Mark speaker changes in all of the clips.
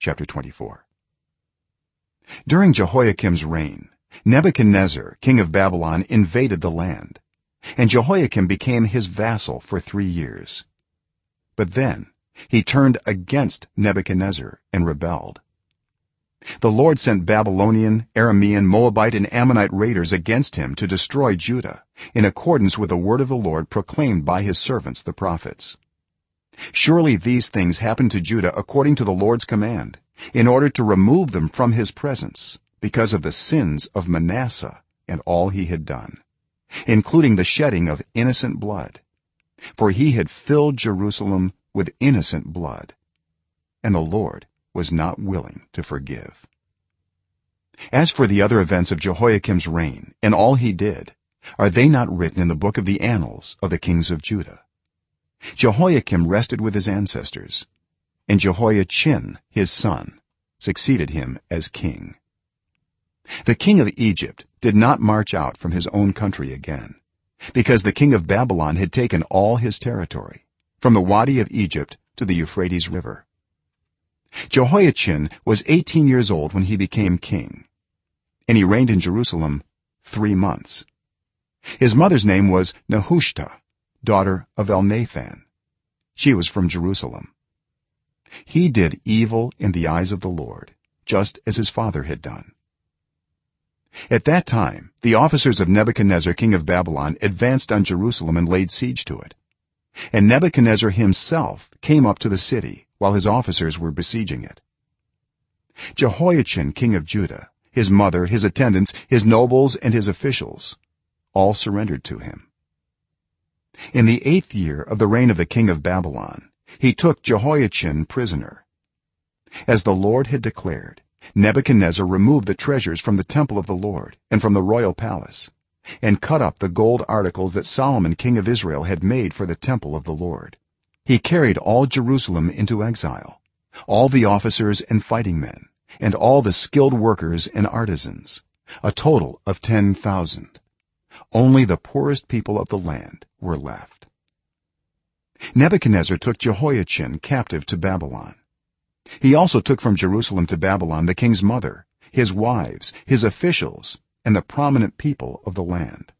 Speaker 1: chapter 24 during jehoiakim's reign nebuchadnezzar king of babylon invaded the land and jehoiakim became his vassal for 3 years. But then he turned against nebuchadnezzar and rebelled. The lord sent babylonian aramean moabite and ammonite raiders against him to destroy judah in accordance with the word of the lord proclaimed by his servants the prophets surely these things happened to judah according to the lord's command in order to remove them from his presence because of the sins of manasseh and all he had done including the shedding of innocent blood. For he had filled jerusalem with innocent blood and the lord was not willing to forgive. As for the other events of jehoiakim's reign and all he did are they not written in the book of the annals of the kings of judah jehoiakim rested with his ancestors and jehoiachin his son succeeded him as king. The king of egypt did not march out from his own country again because the king of babylon had taken all his territory from the wadi of egypt to the euphrates river. Jehoiachin was 18 years old when he became king and he reigned in jerusalem 3 months. His mother's name was nehushta daughter of elnathan. She was from jerusalem. He did evil in the eyes of the lord just as his father had done. At that time the officers of nebuchadnezzar king of babylon advanced on jerusalem and laid siege to it. And nebuchadnezzar himself came up to the city while his officers were besieging it. Jehoiachin king of judah his mother his attendants his nobles and his officials all surrendered to him in the 8th year of the reign of the king of babylon he took jehoiachin prisoner. As the lord had declared nebuchadnezzar removed the treasures from the temple of the lord and from the royal palace and cut up the gold articles that solomon king of israel had made for the temple of the lord. He carried all jerusalem into exile all the officers and fighting men and all the skilled workers and artisans a total of 10000 only the poorest people of the land were left. Nebuchadnezzar took jehoiachin captive to babylon. He also took from jerusalem to babylon the king's mother his wives his officials and the prominent people of the land.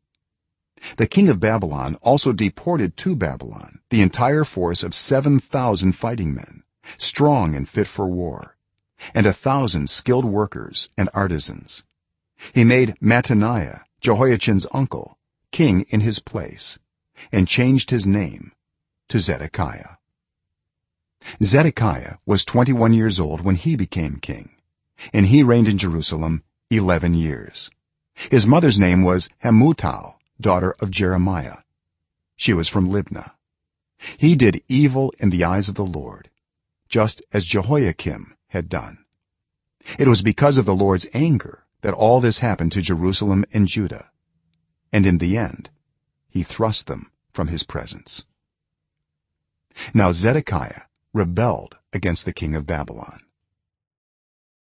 Speaker 1: The king of babylon also deported to babylon the entire force of 7000 fighting men strong and fit for war and a 1000 skilled workers and artisans. He made mattaniah jehoiachin's uncle king in his place and changed his name to zedekiah. Zedekiah was 21 years old when he became king and he reigned in jerusalem 11 years. His mother's name was hamutal daughter of jeremiah. She was from libnah. He did evil in the eyes of the lord just as jehoiakim had done. It was because of the lord's anger that all this happened to jerusalem and judah. And in the end he thrust them from his presence. Now zedekiah rebelled against the king of babylon